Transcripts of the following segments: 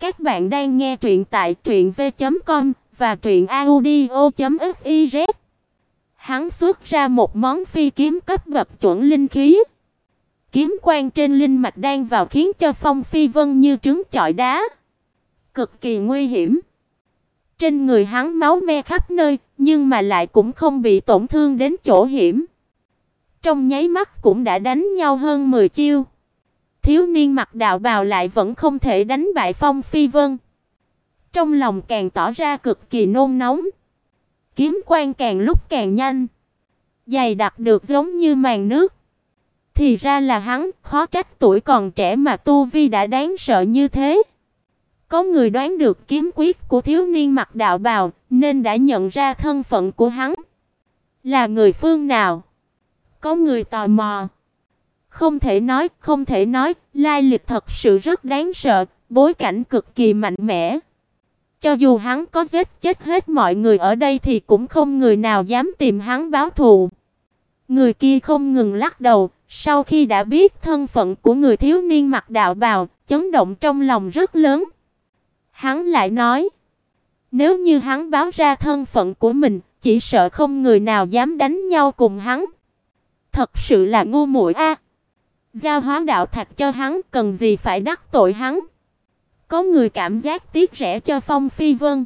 Các bạn đang nghe truyện tại truyệnv.com và truyệnaudio.fiz. Hắn xuất ra một món phi kiếm cấp bậc chuẩn linh khí. Kiếm quang trên linh mạch đang vào khiến cho Phong Phi Vân như trứng chọi đá, cực kỳ nguy hiểm. Trên người hắn máu me khắp nơi, nhưng mà lại cũng không bị tổn thương đến chỗ hiểm. Trong nháy mắt cũng đã đánh nhau hơn 10 chiêu. Thiếu niên mặc đạo bào lại vẫn không thể đánh bại Phong Phi Vân. Trong lòng càng tỏ ra cực kỳ nôn nóng. Kiếm quang càng lúc càng nhanh, dày đặc được giống như màn nước. Thì ra là hắn, khó trách tuổi còn trẻ mà tu vi đã đáng sợ như thế. Có người đoán được kiếm quyết của thiếu niên mặc đạo bào, nên đã nhận ra thân phận của hắn. Là người phương nào? Có người tò mò. Không thể nói, không thể nói, lai lịch thật sự rất đáng sợ, bối cảnh cực kỳ mạnh mẽ. Cho dù hắn có giết chết hết mọi người ở đây thì cũng không người nào dám tìm hắn báo thù. Người kia không ngừng lắc đầu, sau khi đã biết thân phận của người thiếu niên mặc đạo bào, chấn động trong lòng rất lớn. Hắn lại nói, nếu như hắn báo ra thân phận của mình, chỉ sợ không người nào dám đánh nhau cùng hắn. Thật sự là ngu muội a. Giao hóa đạo thạch cho hắn, cần gì phải đắc tội hắn. Có người cảm giác tiếc rẻ cho Phong Phi Vân.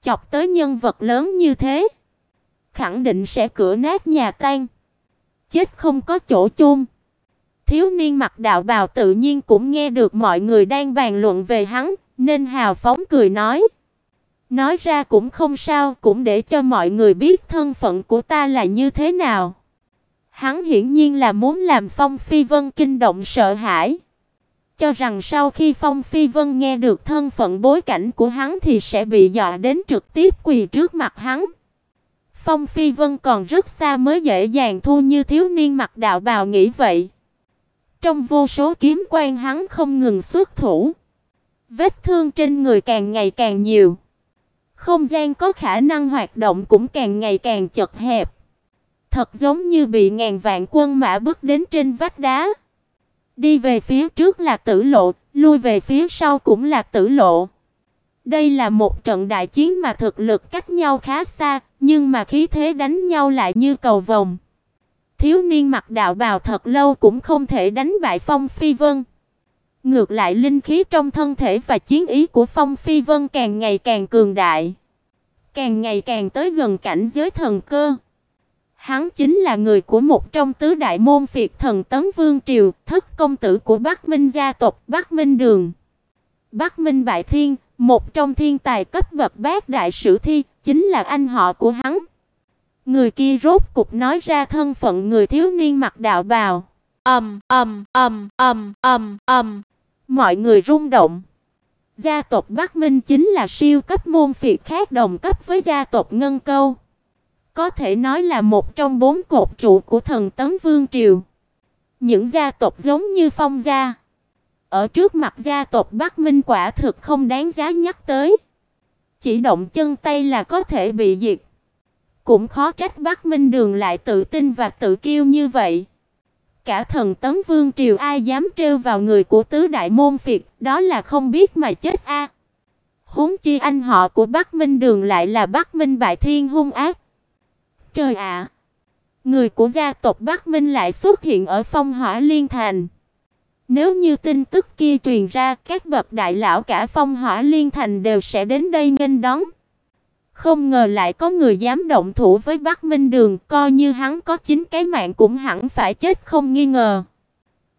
Chọc tới nhân vật lớn như thế, khẳng định sẽ cửa nát nhà tan. Chết không có chỗ chôn. Thiếu niên mặc đạo bào tự nhiên cũng nghe được mọi người đang bàn luận về hắn, nên hào phóng cười nói: "Nói ra cũng không sao, cũng để cho mọi người biết thân phận của ta là như thế nào." Hắn hiển nhiên là muốn làm Phong Phi Vân kinh động sợ hãi, cho rằng sau khi Phong Phi Vân nghe được thân phận bối cảnh của hắn thì sẽ bị dọa đến trực tiếp quỳ trước mặt hắn. Phong Phi Vân còn rất xa mới dễ dàng thu như thiếu niên mặc đạo bào nghĩ vậy. Trong vô số kiếm quan hắn không ngừng xuất thủ, vết thương trên người càng ngày càng nhiều. Không gian có khả năng hoạt động cũng càng ngày càng chật hẹp thật giống như bị ngàn vạn quân mã bước đến trên vách đá. Đi về phía trước là tử lộ, lui về phía sau cũng là tử lộ. Đây là một trận đại chiến mà thực lực cách nhau khá xa, nhưng mà khí thế đánh nhau lại như cầu vồng. Thiếu niên mặc đạo bào thật lâu cũng không thể đánh bại Phong Phi Vân. Ngược lại linh khí trong thân thể và chiến ý của Phong Phi Vân càng ngày càng cường đại, càng ngày càng tới gần cảnh giới thần cơ. Hắn chính là người của một trong tứ đại môn phiệt thần tấn vương triều, thất công tử của Bắc Minh gia tộc Bắc Minh Đường. Bắc Minh Bại Thiên, một trong thiên tài cấp bậc bát đại sử thi, chính là anh họ của hắn. Người kia rốt cục nói ra thân phận người thiếu niên mặc đạo bào. Ầm ầm ầm ầm ầm ầm. Mọi người rung động. Gia tộc Bắc Minh chính là siêu cấp môn phiệt khác đồng cấp với gia tộc Ngân Câu có thể nói là một trong bốn cột trụ của thần tấn vương triều. Những gia tộc giống như Phong gia, ở trước mặt gia tộc Bắc Minh quả thực không đáng giá nhắc tới. Chỉ động chân tay là có thể bị diệt. Cũng khó trách Bắc Minh Đường lại tự tin và tự kiêu như vậy. Cả thần tấn vương triều ai dám trêu vào người của tứ đại môn phiệt, đó là không biết mà chết a. Huống chi anh họ của Bắc Minh Đường lại là Bắc Minh Bại Thiên hung ác. Trời ạ! người của gia tộc Bắc Minh lại xuất hiện ở Phong Hỏa Liên Thành. Nếu như tin tức kia truyền ra, các bậc đại lão cả Phong Hỏa Liên Thành đều sẽ đến đây nghênh đón. Không ngờ lại có người dám động thủ với Bắc Minh Đường, coi như hắn có chín cái mạng cũng hẳn phải chết không nghi ngờ.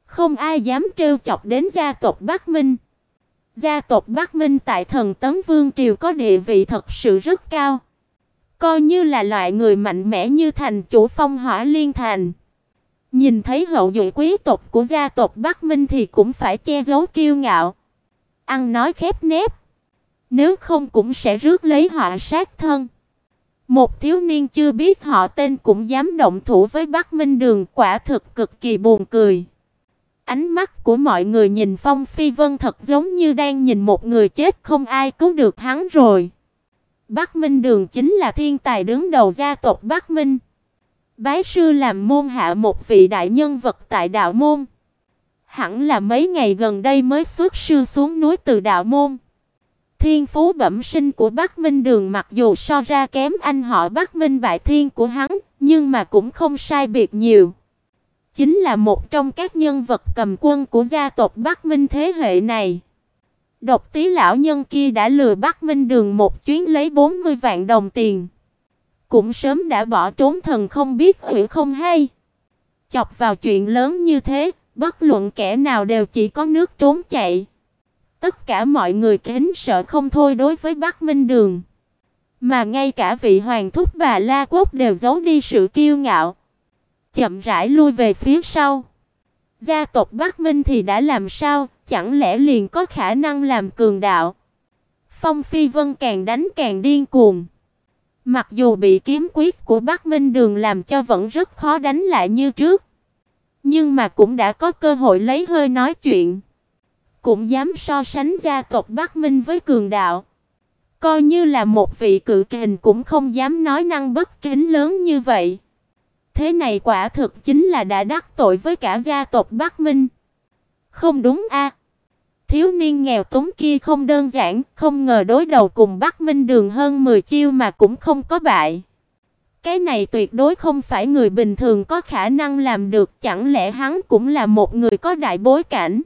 Không ai dám trêu chọc đến gia tộc Bắc Minh. Gia tộc Bắc Minh tại Thần Tấn Vương triều có địa vị thật sự rất cao. Coi như là loại người mạnh mẽ như thành chủ Phong Hỏa Liên Thành. Nhìn thấy hậu duệ quý tộc của gia tộc Bắc Minh thì cũng phải che giấu kiêu ngạo, ăn nói khép nép, nếu không cũng sẽ rước lấy họa sát thân. Một thiếu niên chưa biết họ tên cũng dám động thủ với Bắc Minh Đường, quả thực cực kỳ buồn cười. Ánh mắt của mọi người nhìn Phong Phi Vân thật giống như đang nhìn một người chết không ai cứu được hắn rồi. Bắc Minh Đường chính là thiên tài đứng đầu gia tộc Bắc Minh. Bái sư làm môn hạ một vị đại nhân vật tại đạo môn. Hẳn là mấy ngày gần đây mới xuất sư xuống núi từ đạo môn. thiên phú bẩm sinh của Bắc Minh Đường mặc dù so ra kém anh họ Bắc Minh Bại Thiên của hắn, nhưng mà cũng không sai biệt nhiều. Chính là một trong các nhân vật cầm quân của gia tộc Bắc Minh thế hệ này. Độc tí lão nhân kia đã lừa Bắc Minh Đường một chuyến lấy 40 vạn đồng tiền. Cũng sớm đã bỏ trốn thần không biết hủy không hay. Chọc vào chuyện lớn như thế, bất luận kẻ nào đều chỉ có nước trốn chạy. Tất cả mọi người kính sợ không thôi đối với Bắc Minh Đường. Mà ngay cả vị hoàng thúc bà La Quốc đều giấu đi sự kiêu ngạo. Chậm rãi lui về phía sau. Gia tộc Bắc Minh thì đã làm sao, chẳng lẽ liền có khả năng làm cường đạo? Phong Phi Vân càng đánh càng điên cuồng. Mặc dù bị kiếm quyết của Bắc Minh Đường làm cho vẫn rất khó đánh lại như trước, nhưng mà cũng đã có cơ hội lấy hơi nói chuyện. Cũng dám so sánh gia tộc Bắc Minh với cường đạo. Coi như là một vị cự kình cũng không dám nói năng bất kính lớn như vậy. Thế này quả thực chính là đã đắc tội với cả gia tộc Bắc Minh. Không đúng a? Thiếu niên nghèo túng kia không đơn giản, không ngờ đối đầu cùng Bắc Minh Đường hơn 10 chiêu mà cũng không có bại. Cái này tuyệt đối không phải người bình thường có khả năng làm được, chẳng lẽ hắn cũng là một người có đại bối cảnh?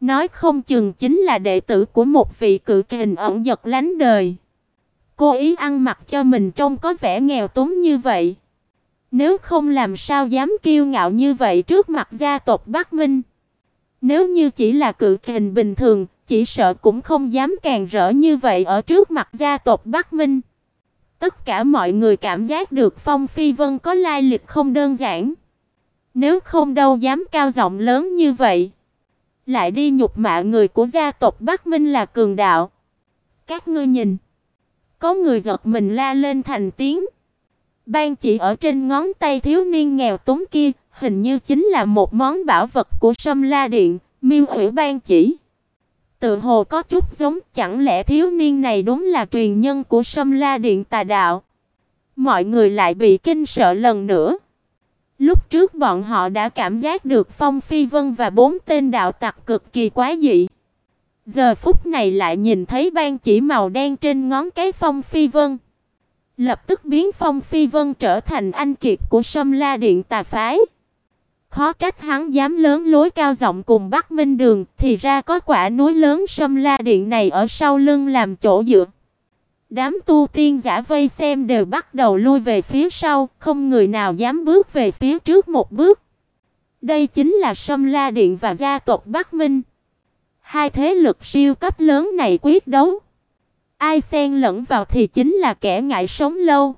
Nói không chừng chính là đệ tử của một vị cự kình ẩn giật lánh đời. Cô ý ăn mặc cho mình trông có vẻ nghèo túng như vậy. Nếu không làm sao dám kiêu ngạo như vậy trước mặt gia tộc Bắc Minh. Nếu như chỉ là cự kình bình thường, chỉ sợ cũng không dám càng rỡ như vậy ở trước mặt gia tộc Bắc Minh. Tất cả mọi người cảm giác được Phong Phi Vân có lai lịch không đơn giản. Nếu không đâu dám cao giọng lớn như vậy, lại đi nhục mạ người của gia tộc Bắc Minh là cường đạo. Các ngươi nhìn, có người giật mình la lên thành tiếng. Ban chỉ ở trên ngón tay thiếu niên nghèo túng kia, hình như chính là một món bảo vật của Sâm La Điện, Miêu Hủy ban chỉ. Tự hồ có chút giống, chẳng lẽ thiếu niên này đúng là truyền nhân của Sâm La Điện tà đạo? Mọi người lại bị kinh sợ lần nữa. Lúc trước bọn họ đã cảm giác được Phong Phi Vân và bốn tên đạo tặc cực kỳ quá dị. Giờ phút này lại nhìn thấy ban chỉ màu đen trên ngón cái Phong Phi Vân. Lập tức biến Phong Phi Vân trở thành anh kiệt của Sâm La Điện tà phái. Khó trách hắn dám lớn lối cao giọng cùng Bắc Minh Đường, thì ra có quả núi lớn Sâm La Điện này ở sau lưng làm chỗ dựa. Đám tu tiên giả vây xem đều bắt đầu lui về phía sau, không người nào dám bước về phía trước một bước. Đây chính là Sâm La Điện và gia tộc Bắc Minh. Hai thế lực siêu cấp lớn này quyết đấu. Ai xen lẫn vào thì chính là kẻ ngại sống lâu.